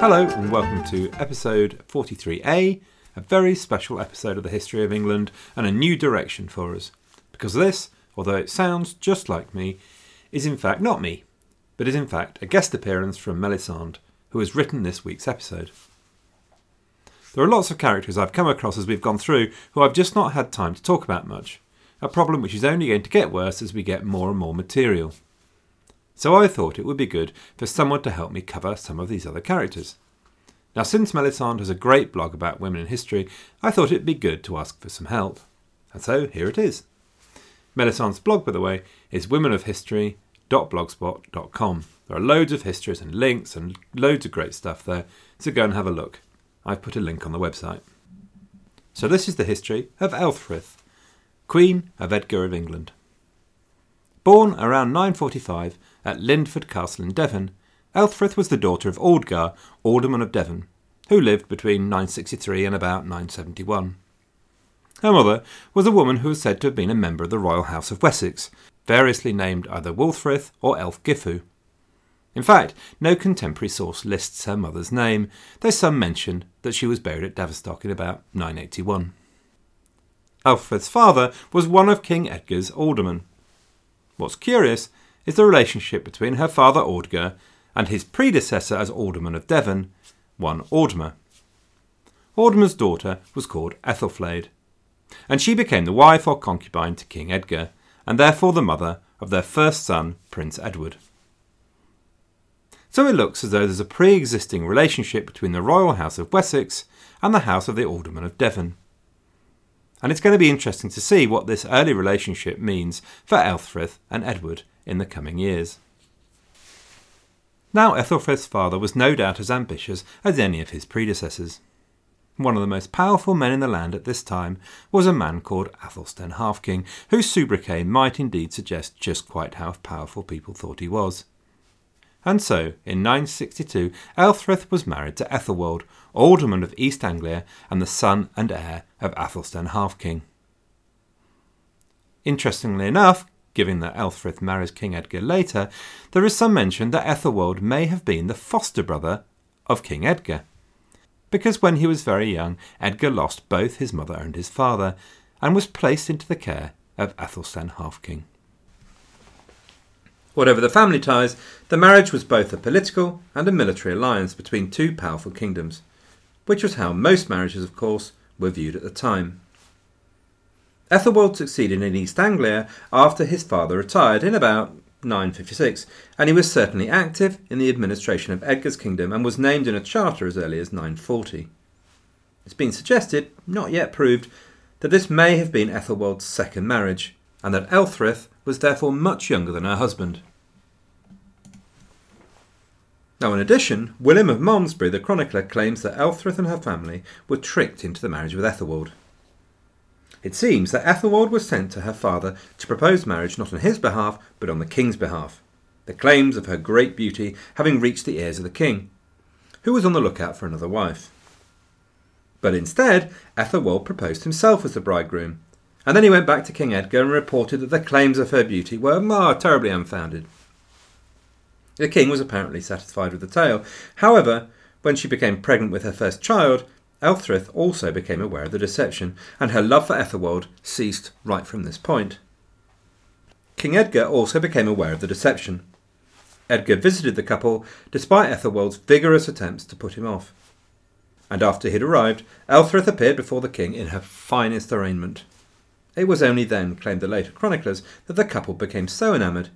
Hello, and welcome to episode 43A, a very special episode of the history of England and a new direction for us. Because this, although it sounds just like me, is in fact not me, but is in fact a guest appearance from Melisande, who has written this week's episode. There are lots of characters I've come across as we've gone through who I've just not had time to talk about much, a problem which is only going to get worse as we get more and more material. So I thought it would be good for someone to help me cover some of these other characters. Now, since Melisande has a great blog about women in history, I thought it'd be good to ask for some help. And so here it is. Melisande's blog, by the way, is womenofhistory.blogspot.com. There are loads of histories and links and loads of great stuff there, so go and have a look. I've put a link on the website. So this is the history of Elthryth, Queen of Edgar of England. Born around 945 at Lydford Castle in Devon, Elthryth was the daughter of Aldgar, Alderman of Devon, who lived between 963 and about 971. Her mother was a woman who was said to have been a member of the royal house of Wessex, variously named either Wulfrith or Elfgifu. In fact, no contemporary source lists her mother's name, though some mention that she was buried at Tavistock in about 981. Elfrith's father was one of King Edgar's aldermen. What's curious is the relationship between her father Ordgar and his predecessor as Alderman of Devon, one Ordmer. Ordmer's daughter was called Ethelflaed, and she became the wife or concubine to King Edgar, and therefore the mother of their first son, Prince Edward. So it looks as though there's a pre existing relationship between the royal house of Wessex and the house of the Alderman of Devon. And it's going to be interesting to see what this early relationship means for Elthryth and Edward in the coming years. Now, Ethelfrith's father was no doubt as ambitious as any of his predecessors. One of the most powerful men in the land at this time was a man called Athelstan Halfking, whose sobriquet might indeed suggest just quite how powerful people thought he was. And so, in 962, Elthryth was married to Ethelwald, Alderman of East Anglia and the son and heir of Athelstan Halfking. Interestingly enough, given that Elthryth marries King Edgar later, there is some mention that Ethelwald may have been the foster brother of King Edgar. Because when he was very young, Edgar lost both his mother and his father, and was placed into the care of Athelstan Halfking. Whatever the family ties, the marriage was both a political and a military alliance between two powerful kingdoms, which was how most marriages, of course, were viewed at the time. Ethelwald succeeded in East Anglia after his father retired in about 956, and he was certainly active in the administration of Edgar's kingdom and was named in a charter as early as 940. It's been suggested, not yet proved, that this may have been Ethelwald's second marriage, and that Elthryth was therefore much younger than her husband. Now, in addition, William of Malmesbury, the chronicler, claims that Elthryth and her family were tricked into the marriage with Ethelwald. It seems that Ethelwald was sent to her father to propose marriage not on his behalf, but on the king's behalf, the claims of her great beauty having reached the ears of the king, who was on the lookout for another wife. But instead, Ethelwald proposed himself as the bridegroom, and then he went back to King Edgar and reported that the claims of her beauty were terribly unfounded. The king was apparently satisfied with the tale. However, when she became pregnant with her first child, Elthryth also became aware of the deception, and her love for Ethelwald ceased right from this point. King Edgar also became aware of the deception. Edgar visited the couple despite Ethelwald's vigorous attempts to put him off. And after he'd arrived, Elthryth appeared before the king in her finest arraignment. It was only then, claimed the later chroniclers, that the couple became so enamoured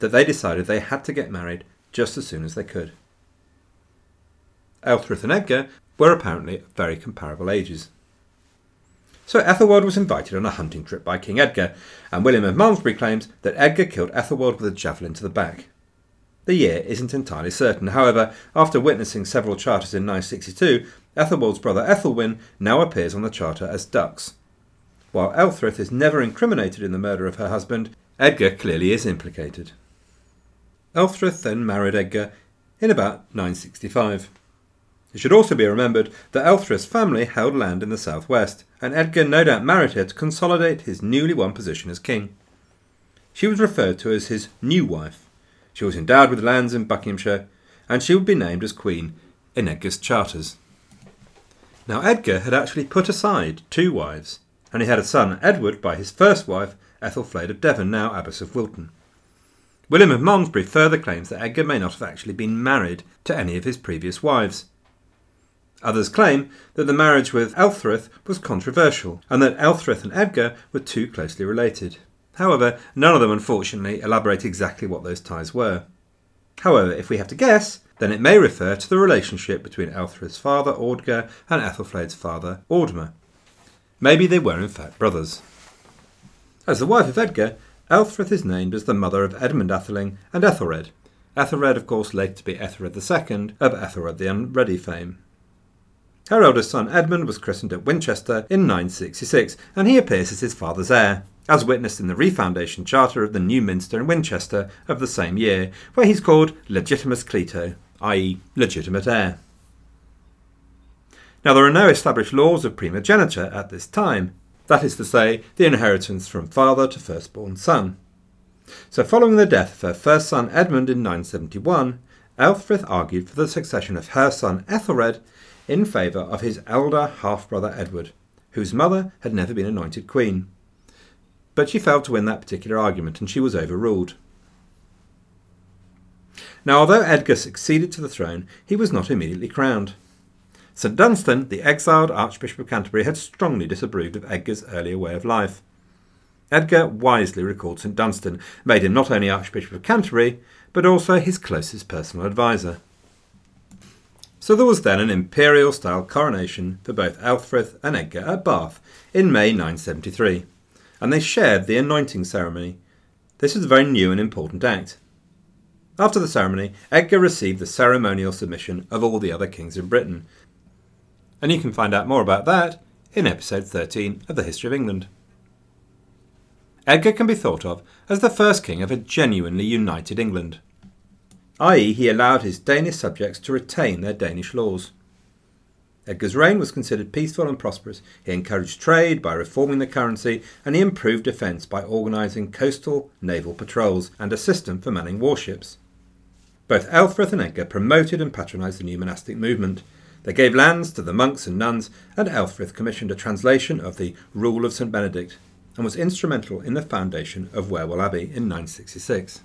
that they decided they had to get married just as soon as they could. Elthryth and Edgar were apparently very comparable ages. So Ethelwald was invited on a hunting trip by King Edgar, and William of Malmesbury claims that Edgar killed Ethelwald with a javelin to the back. The year isn't entirely certain. However, after witnessing several charters in 962, Ethelwald's brother Ethelwyn now appears on the charter as Dux. While Elthryth is never incriminated in the murder of her husband, Edgar clearly is implicated. Elthryth then married Edgar in about 965. It should also be remembered that Elthryth's family held land in the southwest, and Edgar no doubt married her to consolidate his newly won position as king. She was referred to as his new wife. She was endowed with lands in Buckinghamshire, and she would be named as queen in Edgar's charters. Now, Edgar had actually put aside two wives, and he had a son, Edward, by his first wife, Ethelflaed of Devon, now Abbess of Wilton. William of Malmesbury further claims that Edgar may not have actually been married to any of his previous wives. Others claim that the marriage with Elthryth was controversial, and that Elthryth and Edgar were too closely related. However, none of them unfortunately elaborate exactly what those ties were. However, if we have to guess, then it may refer to the relationship between Elthryth's father, Ordgar, and Ethelflaed's father, Ordmer. Maybe they were in fact brothers. As the wife of Edgar, Elthryth is named as the mother of Edmund Atheling and Ethelred. Ethelred, of course, later to be Ethelred II of Ethelred the Unready fame. Her eldest son Edmund was christened at Winchester in 966, and he appears as his father's heir, as witnessed in the refoundation charter of the new minster in Winchester of the same year, where he's called Legitimus Clito, i.e., legitimate heir. Now, there are no established laws of primogeniture at this time, that is to say, the inheritance from father to firstborn son. So, following the death of her first son Edmund in 971, Elfrith argued for the succession of her son Ethelred in favour of his elder half brother Edward, whose mother had never been anointed queen. But she failed to win that particular argument and she was overruled. Now, although Edgar succeeded to the throne, he was not immediately crowned. St Dunstan, the exiled Archbishop of Canterbury, had strongly disapproved of Edgar's earlier way of life. Edgar wisely recalled St Dunstan, made him not only Archbishop of Canterbury, but also his closest personal adviser. So there was then an imperial style coronation for both Elfrith and Edgar at Bath in May 973, and they shared the anointing ceremony. This was a very new and important act. After the ceremony, Edgar received the ceremonial submission of all the other kings in Britain, and you can find out more about that in episode 13 of the History of England. Edgar can be thought of as the first king of a genuinely united England, i.e., he allowed his Danish subjects to retain their Danish laws. Edgar's reign was considered peaceful and prosperous. He encouraged trade by reforming the currency, and he improved defence by organising coastal naval patrols and a system for manning warships. Both Elfrith and Edgar promoted and patronised the new monastic movement, they gave lands to the monks and nuns, and Elfrith commissioned a translation of the Rule of St Benedict and was instrumental in the foundation of Wherwell Abbey in 966.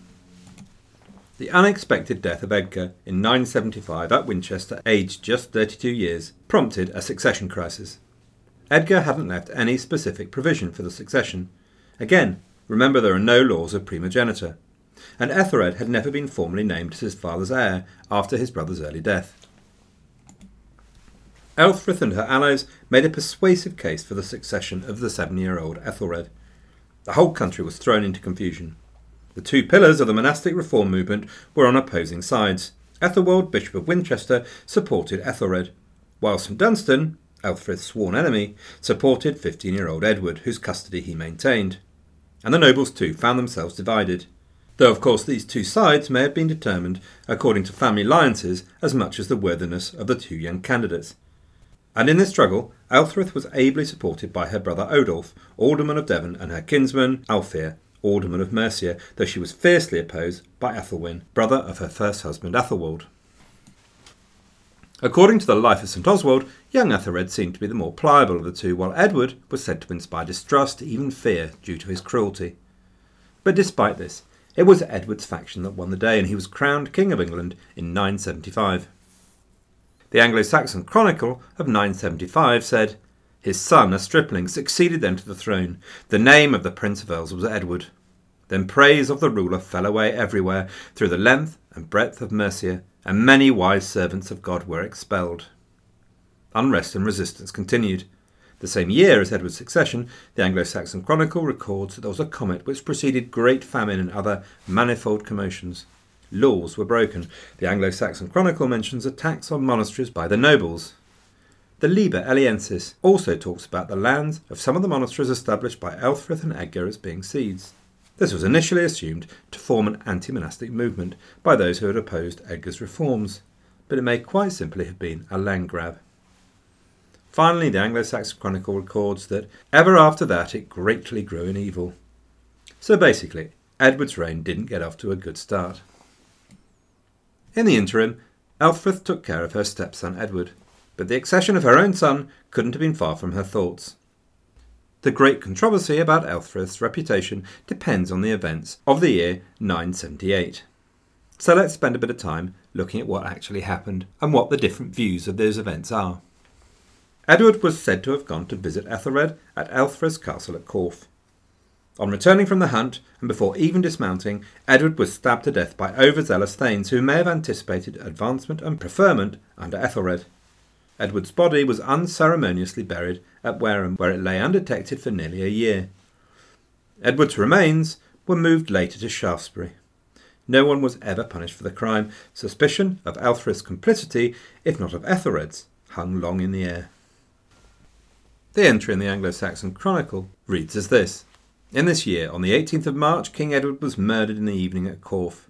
The unexpected death of Edgar in 975 at Winchester, aged just 32 years, prompted a succession crisis. Edgar hadn't left any specific provision for the succession. Again, remember there are no laws of primogeniture. And Ethelred had never been formally named as his father's heir after his brother's early death. Elfrith and her allies made a persuasive case for the succession of the seven year old Ethelred. The whole country was thrown into confusion. The two pillars of the monastic reform movement were on opposing sides. Ethelwald, Bishop of Winchester, supported Ethelred, while St Dunstan, Elfrith's sworn enemy, supported 15 year old Edward, whose custody he maintained. And the nobles too found themselves divided. Though, of course, these two sides may have been determined according to family alliances as much as the worthiness of the two young candidates. And in this struggle, Elfrith was ably supported by her brother Odulf, Alderman of Devon, and her kinsman Alfir, Alderman of Mercia, though she was fiercely opposed by Ethelwyn, brother of her first husband Athelwold. According to the life of St Oswald, young Ethelred seemed to be the more pliable of the two, while Edward was said to inspire distrust, even fear, due to his cruelty. But despite this, it was Edward's faction that won the day, and he was crowned King of England in 975. The Anglo Saxon Chronicle of 975 said, His son, a stripling, succeeded then to the throne. The name of the Prince of Wales was Edward. Then praise of the ruler fell away everywhere through the length and breadth of Mercia, and many wise servants of God were expelled. Unrest and resistance continued. The same year as Edward's succession, the Anglo Saxon Chronicle records that there was a comet which preceded great famine and other manifold commotions laws were broken. The Anglo Saxon Chronicle mentions attacks on monasteries by the nobles. The Liber Eliensis also talks about the lands of some of the monasteries established by Elfrith and Edgar as being seeds. This was initially assumed to form an anti monastic movement by those who had opposed Edgar's reforms, but it may quite simply have been a land grab. Finally, the Anglo Saxon Chronicle records that ever after that it greatly grew in evil. So basically, Edward's reign didn't get off to a good start. In the interim, Elfrith took care of her stepson Edward, but the accession of her own son couldn't have been far from her thoughts. The great controversy about Elfrith's reputation depends on the events of the year 978. So let's spend a bit of time looking at what actually happened and what the different views of those events are. Edward was said to have gone to visit Ethelred at Elfrith's castle at Corfe. On returning from the hunt, and before even dismounting, Edward was stabbed to death by overzealous thanes who may have anticipated advancement and preferment under Ethelred. Edward's body was unceremoniously buried at Wareham, where it lay undetected for nearly a year. Edward's remains were moved later to Shaftesbury. No one was ever punished for the crime. Suspicion of Elfrith's complicity, if not of Ethelred's, hung long in the air. The entry in the Anglo Saxon Chronicle reads as this in this year, on the 18th of March, King Edward was murdered in the evening at Corfe,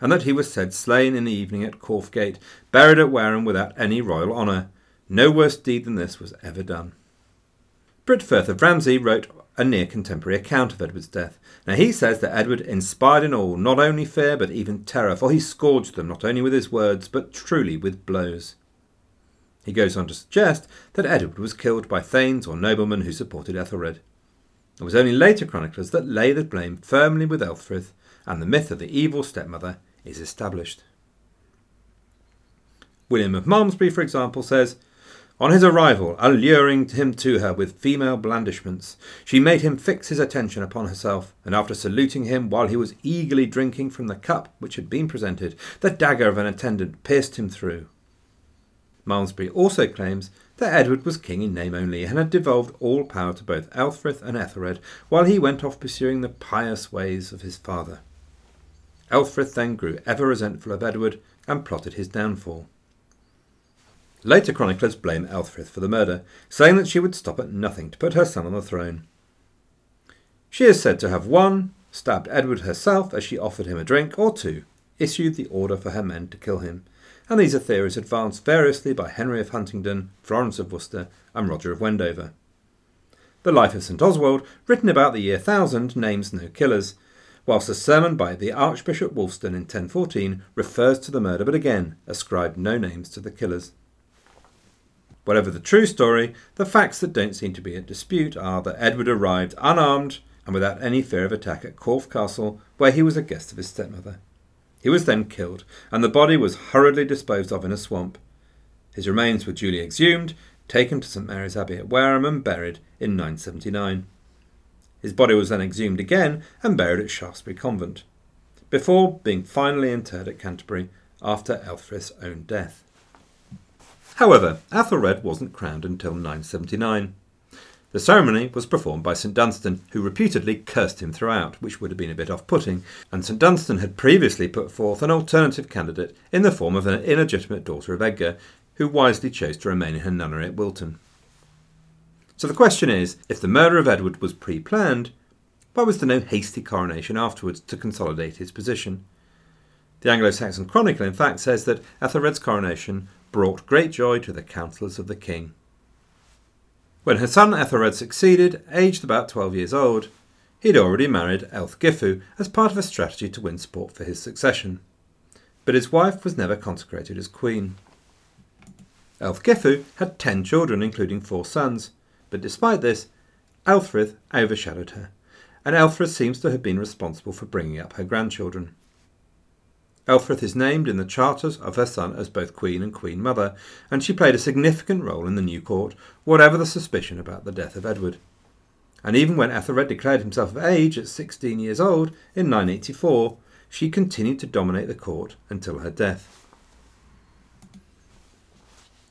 and that he was said slain in the evening at Corfe Gate, buried at Wareham without any royal honour. No worse deed than this was ever done. Byrhtferth of Ramsey wrote a near contemporary account of Edward's death. Now he says that Edward inspired in all not only fear but even terror, for he scourged them not only with his words but truly with blows. He goes on to suggest that Edward was killed by thanes or noblemen who supported Ethelred. It was only later chroniclers that lay the blame firmly with Elfrith, and the myth of the evil stepmother is established. William of Malmesbury, for example, says, On his arrival, alluring him to her with female blandishments, she made him fix his attention upon herself, and after saluting him while he was eagerly drinking from the cup which had been presented, the dagger of an attendant pierced him through. Malmesbury also claims that Edward was king in name only, and had devolved all power to both Elfrith and Ethelred, while he went off pursuing the pious ways of his father. Elfrith then grew ever resentful of Edward and plotted his downfall. Later chroniclers blame Elfrith for the murder, saying that she would stop at nothing to put her son on the throne. She is said to have one, stabbed Edward herself as she offered him a drink, or two, issued the order for her men to kill him, and these are theories advanced variously by Henry of Huntingdon, Florence of Worcester, and Roger of Wendover. The Life of St Oswald, written about the year 1000, names no killers, whilst a sermon by the Archbishop Wulfstan in 1014 refers to the murder but again ascribed no names to the killers. Whatever the true story, the facts that don't seem to be at dispute are that Edward arrived unarmed and without any fear of attack at Corfe Castle, where he was a guest of his stepmother. He was then killed, and the body was hurriedly disposed of in a swamp. His remains were duly exhumed, taken to St Mary's Abbey at Wareham, and buried in 979. His body was then exhumed again and buried at Shaftesbury Convent, before being finally interred at Canterbury after Elfrith's own death. However, Athelred wasn't crowned until 979. The ceremony was performed by St Dunstan, who reputedly cursed him throughout, which would have been a bit off putting, and St Dunstan had previously put forth an alternative candidate in the form of an illegitimate daughter of Edgar, who wisely chose to remain in her nunnery at Wilton. So the question is if the murder of Edward was pre planned, why was there no hasty coronation afterwards to consolidate his position? The Anglo Saxon Chronicle, in fact, says that Ethelred's coronation brought great joy to the counsellors of the king. When her son Ethelred succeeded, aged about 12 years old, he had already married Elthgifu as part of a strategy to win support for his succession. But his wife was never consecrated as queen. Elthgifu had ten children, including four sons, but despite this, Elfrith overshadowed her, and Elfrith seems to have been responsible for bringing up her grandchildren. Elfrith is named in the charters of her son as both Queen and Queen Mother, and she played a significant role in the new court, whatever the suspicion about the death of Edward. And even when Ethelred declared himself of age at 16 years old in 984, she continued to dominate the court until her death.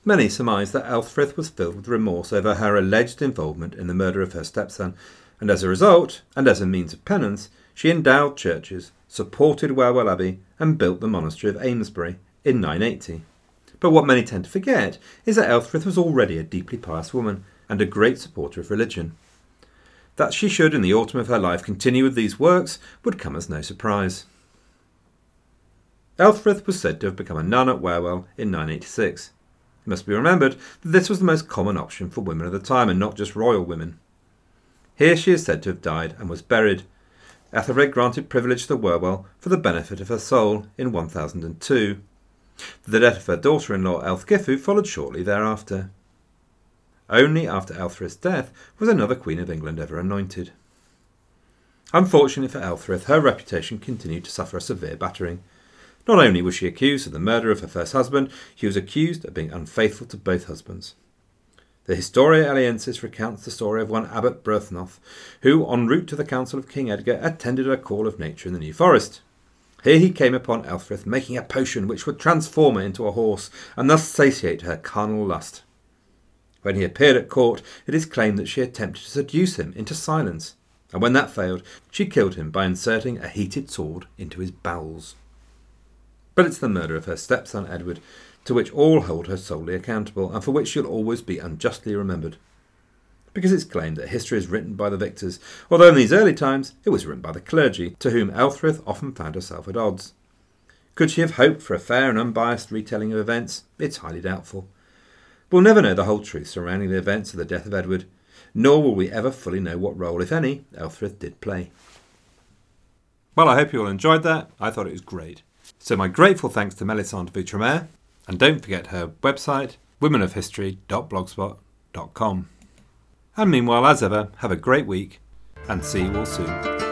Many surmise that Elfrith was filled with remorse over her alleged involvement in the murder of her stepson, and as a result, and as a means of penance, she endowed churches, supported Wherwell Abbey, and built the monastery of Amesbury in 980. But what many tend to forget is that Elfrith was already a deeply pious woman and a great supporter of religion. That she should, in the autumn of her life, continue with these works would come as no surprise. Elfrith was said to have become a nun at Wherwell in 986. It must be remembered that this was the most common option for women of the time, and not just royal women. Here she is said to have died and was buried, Ethelred granted privilege to Wherwell for the benefit of her soul in 1002. The death of her daughter in law Elthgifu followed shortly thereafter. Only after Elthryth's death was another Queen of England ever anointed. Unfortunately for Elthryth, her reputation continued to suffer a severe battering. Not only was she accused of the murder of her first husband, she was accused of being unfaithful to both husbands. The Historia Eliensis recounts the story of one Abbot Berthnoth, who, en route to the council of King Edgar, attended a call of nature in the New Forest. Here he came upon Elfrith making a potion which would transform her into a horse, and thus satiate her carnal lust. When he appeared at court, it is claimed that she attempted to seduce him into silence, and when that failed, she killed him by inserting a heated sword into his bowels. But it's the murder of her stepson Edward to which all hold her solely accountable, and for which she'll always be unjustly remembered. Because it's claimed that history is written by the victors, although in these early times it was written by the clergy, to whom Elthryth often found herself at odds. Could she have hoped for a fair and unbiased retelling of events? It's highly doubtful. We'll never know the whole truth surrounding the events of the death of Edward, nor will we ever fully know what role, if any, Elthryth did play. Well, I hope you all enjoyed that. I thought it was great. So, my grateful thanks to Melisande Boutremer, and don't forget her website, womenofhistory.blogspot.com. And meanwhile, as ever, have a great week and see you all soon.